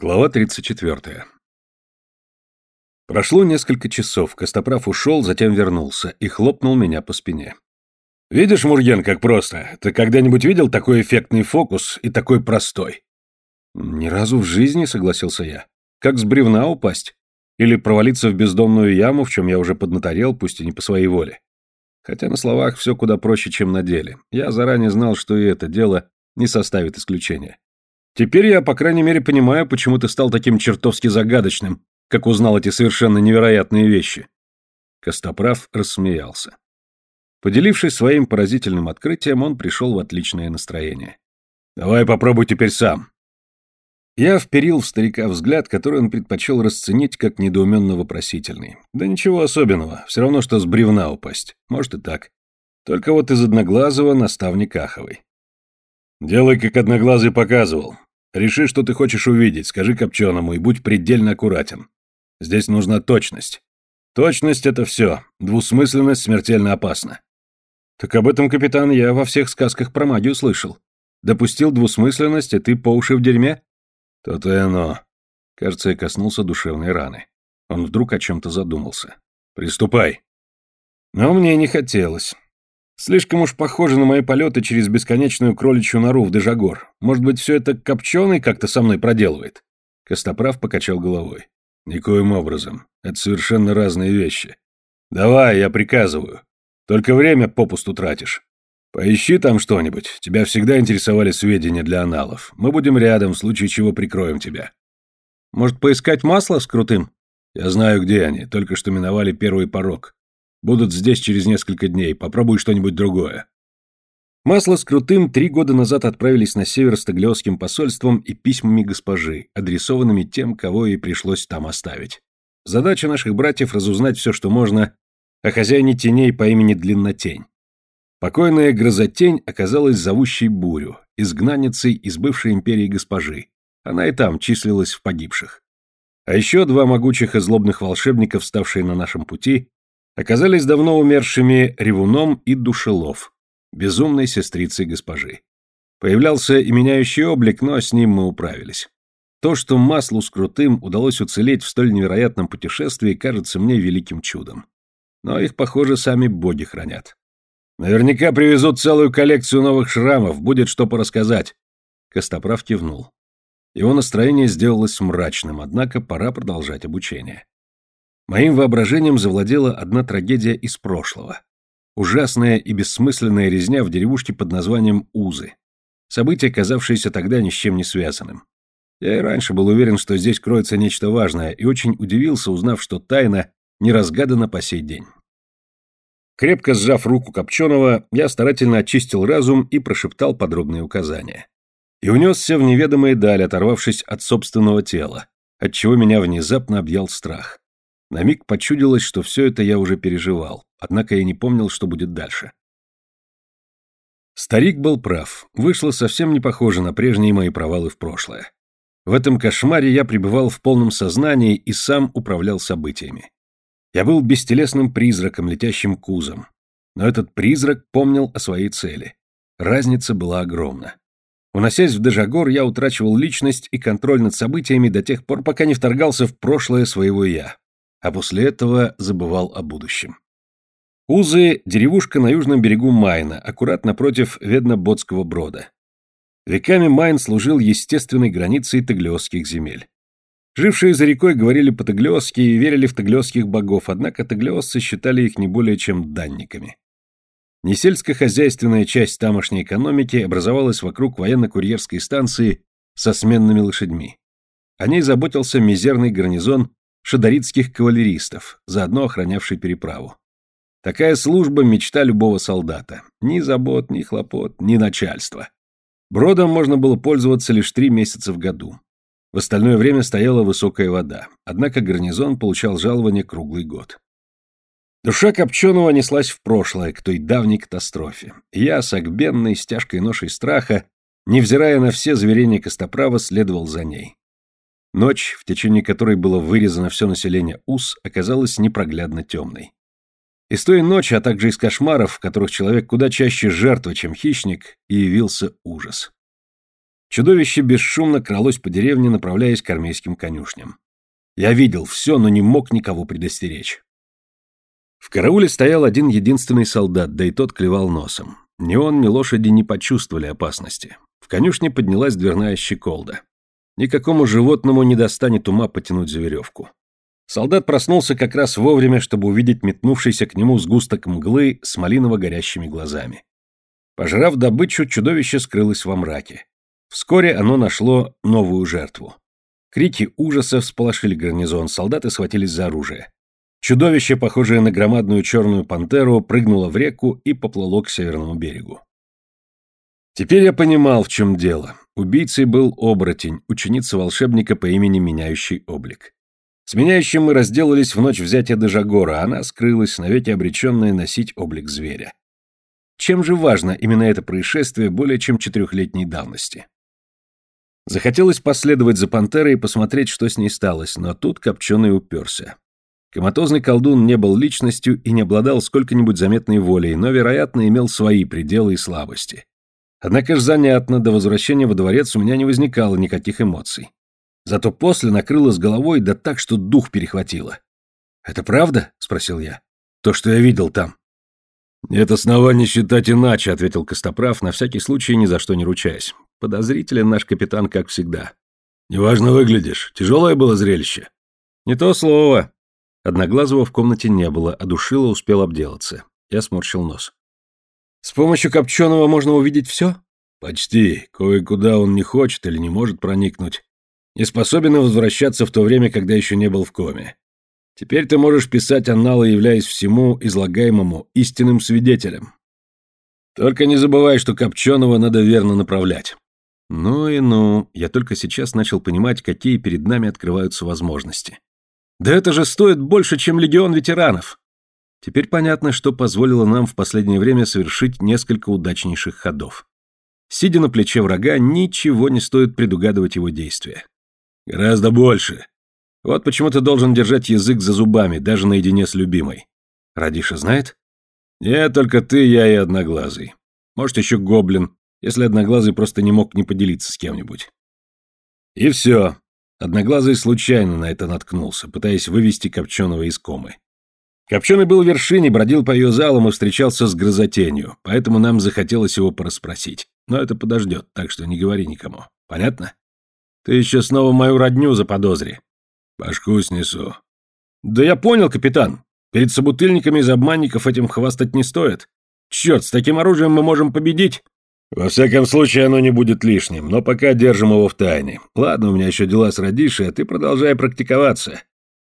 Глава 34. Прошло несколько часов, Костоправ ушел, затем вернулся и хлопнул меня по спине. «Видишь, Мурген, как просто? Ты когда-нибудь видел такой эффектный фокус и такой простой?» «Ни разу в жизни», — согласился я. «Как с бревна упасть? Или провалиться в бездонную яму, в чем я уже поднаторел, пусть и не по своей воле. Хотя на словах все куда проще, чем на деле. Я заранее знал, что и это дело не составит исключения. Теперь я, по крайней мере, понимаю, почему ты стал таким чертовски загадочным, как узнал эти совершенно невероятные вещи. Костоправ рассмеялся. Поделившись своим поразительным открытием, он пришел в отличное настроение. «Давай попробуй теперь сам». Я вперил в старика взгляд, который он предпочел расценить как недоуменно-вопросительный. Да ничего особенного, все равно, что с бревна упасть. Может и так. Только вот из одноглазого наставник Аховой. «Делай, как одноглазый показывал. Реши, что ты хочешь увидеть, скажи Копченому и будь предельно аккуратен. Здесь нужна точность. Точность — это все. Двусмысленность смертельно опасна. Так об этом, капитан, я во всех сказках про магию слышал. Допустил двусмысленность, и ты по уши в дерьме? То-то и оно. Кажется, я коснулся душевной раны. Он вдруг о чем-то задумался. Приступай. Но мне не хотелось. Слишком уж похоже на мои полеты через бесконечную кроличью нору в Дежагор. Может быть, все это Копченый как-то со мной проделывает?» Костоправ покачал головой. «Никоим образом. Это совершенно разные вещи. Давай, я приказываю. Только время попусту тратишь. Поищи там что-нибудь. Тебя всегда интересовали сведения для аналов. Мы будем рядом, в случае чего прикроем тебя». «Может, поискать масло с крутым?» «Я знаю, где они. Только что миновали первый порог. Будут здесь через несколько дней. Попробуй что-нибудь другое. Масло с Крутым три года назад отправились на север с Таглиосским посольством и письмами госпожи, адресованными тем, кого ей пришлось там оставить. Задача наших братьев разузнать все, что можно, о хозяине теней по имени Длиннотень. Покойная Грозотень оказалась зовущей бурю, изгнанницей из бывшей империи госпожи. Она и там числилась в погибших. А еще два могучих и злобных волшебника, вставшие на нашем пути, оказались давно умершими Ревуном и Душелов, безумной сестрицей госпожи. Появлялся и меняющий облик, но с ним мы управились. То, что маслу с крутым удалось уцелеть в столь невероятном путешествии, кажется мне великим чудом. Но их, похоже, сами боги хранят. Наверняка привезут целую коллекцию новых шрамов, будет что порассказать. Костоправ кивнул. Его настроение сделалось мрачным, однако пора продолжать обучение. Моим воображением завладела одна трагедия из прошлого. Ужасная и бессмысленная резня в деревушке под названием Узы. Событие, казавшееся тогда ни с чем не связанным. Я и раньше был уверен, что здесь кроется нечто важное, и очень удивился, узнав, что тайна не разгадана по сей день. Крепко сжав руку Копченого, я старательно очистил разум и прошептал подробные указания. И унесся в неведомые дали, оторвавшись от собственного тела, отчего меня внезапно объял страх. На миг почудилось, что все это я уже переживал, однако я не помнил, что будет дальше. Старик был прав, вышло совсем не похоже на прежние мои провалы в прошлое. В этом кошмаре я пребывал в полном сознании и сам управлял событиями. Я был бестелесным призраком, летящим кузом. Но этот призрак помнил о своей цели. Разница была огромна. Уносясь в Дежагор, я утрачивал личность и контроль над событиями до тех пор, пока не вторгался в прошлое своего «я» а после этого забывал о будущем. Узы – деревушка на южном берегу Майна, аккуратно напротив Ведна-Ботского брода. Веками Майн служил естественной границей таглиосских земель. Жившие за рекой говорили по-таглиосски и верили в таглиосских богов, однако таглиосцы считали их не более чем данниками. Несельскохозяйственная часть тамошней экономики образовалась вокруг военно-курьерской станции со сменными лошадьми. О ней заботился мизерный гарнизон шадаритских кавалеристов, заодно охранявший переправу. Такая служба – мечта любого солдата. Ни забот, ни хлопот, ни начальства. Бродом можно было пользоваться лишь три месяца в году. В остальное время стояла высокая вода, однако гарнизон получал жалование круглый год. Душа Копченого неслась в прошлое, к той давней катастрофе. Я, сагбенный, с тяжкой ношей страха, невзирая на все заверения Костоправа, следовал за ней. Ночь, в течение которой было вырезано все население Ус, оказалась непроглядно темной. Из той ночи, а также из кошмаров, в которых человек куда чаще жертва, чем хищник, явился ужас. Чудовище бесшумно кралось по деревне, направляясь к армейским конюшням. Я видел все, но не мог никого предостеречь. В карауле стоял один единственный солдат, да и тот клевал носом. Ни он, ни лошади не почувствовали опасности. В конюшне поднялась дверная щеколда. Никакому животному не достанет ума потянуть за веревку. Солдат проснулся как раз вовремя, чтобы увидеть метнувшийся к нему сгусток мглы с малиново-горящими глазами. Пожрав добычу, чудовище скрылось во мраке. Вскоре оно нашло новую жертву. Крики ужаса всполошили гарнизон, солдаты схватились за оружие. Чудовище, похожее на громадную черную пантеру, прыгнуло в реку и поплыло к северному берегу. Теперь я понимал, в чем дело. Убийцей был оборотень, ученица волшебника по имени Меняющий облик. С Меняющим мы разделались в ночь взятия Дежагора, а она скрылась, навеки обреченная носить облик зверя. Чем же важно именно это происшествие более чем четырехлетней давности? Захотелось последовать за пантерой и посмотреть, что с ней сталось, но тут Копченый уперся. Коматозный колдун не был личностью и не обладал сколько-нибудь заметной волей, но, вероятно, имел свои пределы и слабости. Однако ж занятно, до возвращения во дворец у меня не возникало никаких эмоций. Зато после накрыло с головой, да так, что дух перехватило. «Это правда?» — спросил я. «То, что я видел там». «Нет оснований считать иначе», — ответил Костоправ, на всякий случай ни за что не ручаясь. Подозрителен наш капитан, как всегда. «Неважно выглядишь. Тяжелое было зрелище». «Не то слово. Одноглазого в комнате не было, а Душила успел обделаться. Я сморщил нос. «С помощью Копченого можно увидеть все?» «Почти. Кое-куда он не хочет или не может проникнуть. Не способен возвращаться в то время, когда еще не был в коме. Теперь ты можешь писать анналы, являясь всему излагаемому истинным свидетелем. Только не забывай, что Копченого надо верно направлять». Ну и ну, я только сейчас начал понимать, какие перед нами открываются возможности. Да это же стоит больше, чем легион ветеранов. Теперь понятно, что позволило нам в последнее время совершить несколько удачнейших ходов. Сидя на плече врага, ничего не стоит предугадывать его действия. Гораздо больше. Вот почему ты должен держать язык за зубами, даже наедине с любимой. Радиша знает? Нет, только ты, я и Одноглазый. Может, еще Гоблин, если Одноглазый просто не мог не поделиться с кем-нибудь. И все. Одноглазый случайно на это наткнулся, пытаясь вывести Копченого из комы. Копченый был в вершине, бродил по ее залам и встречался с грозотенью, поэтому нам захотелось его порасспросить. Но это подождет, так что не говори никому. Понятно? Ты еще снова мою родню заподозри. Башку снесу. Да я понял, капитан. Перед собутыльниками из обманников этим хвастать не стоит. Черт, с таким оружием мы можем победить. Во всяком случае, оно не будет лишним, но пока держим его в тайне. Ладно, у меня еще дела с Радишей, а ты продолжай практиковаться.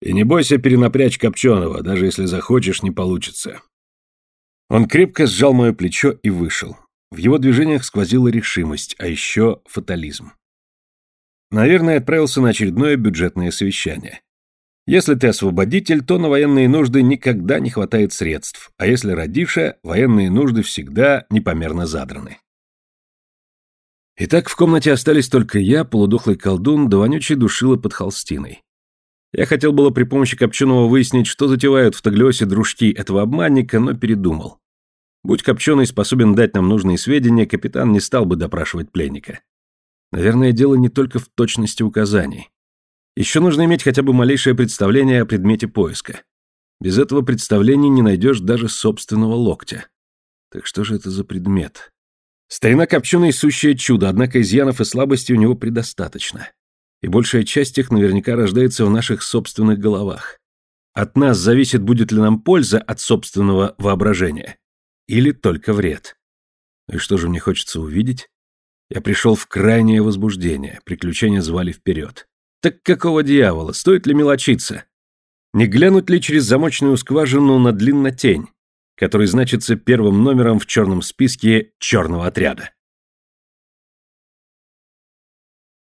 И не бойся перенапрячь Копченого, даже если захочешь, не получится. Он крепко сжал мое плечо и вышел. В его движениях сквозила решимость, а еще фатализм. Наверное, отправился на очередное бюджетное совещание. Если ты освободитель, то на военные нужды никогда не хватает средств, а если родиша, военные нужды всегда непомерно задраны. Итак, в комнате остались только я, полудохлый колдун, да вонючий душила под холстиной. Я хотел было при помощи Копченого выяснить, что затевают в Таглиосе дружки этого обманника, но передумал. Будь Копченый способен дать нам нужные сведения, капитан не стал бы допрашивать пленника. Наверное, дело не только в точности указаний. Еще нужно иметь хотя бы малейшее представление о предмете поиска. Без этого представления не найдешь даже собственного локтя. Так что же это за предмет? Старина Копченый – сущее чудо, однако изъянов и слабостей у него предостаточно. И большая часть их наверняка рождается в наших собственных головах. От нас зависит, будет ли нам польза от собственного воображения. Или только вред. И что же мне хочется увидеть? Я пришел в крайнее возбуждение, приключения звали вперед. Так какого дьявола, стоит ли мелочиться? Не глянуть ли через замочную скважину на длиннотень? который значится первым номером в черном списке черного отряда.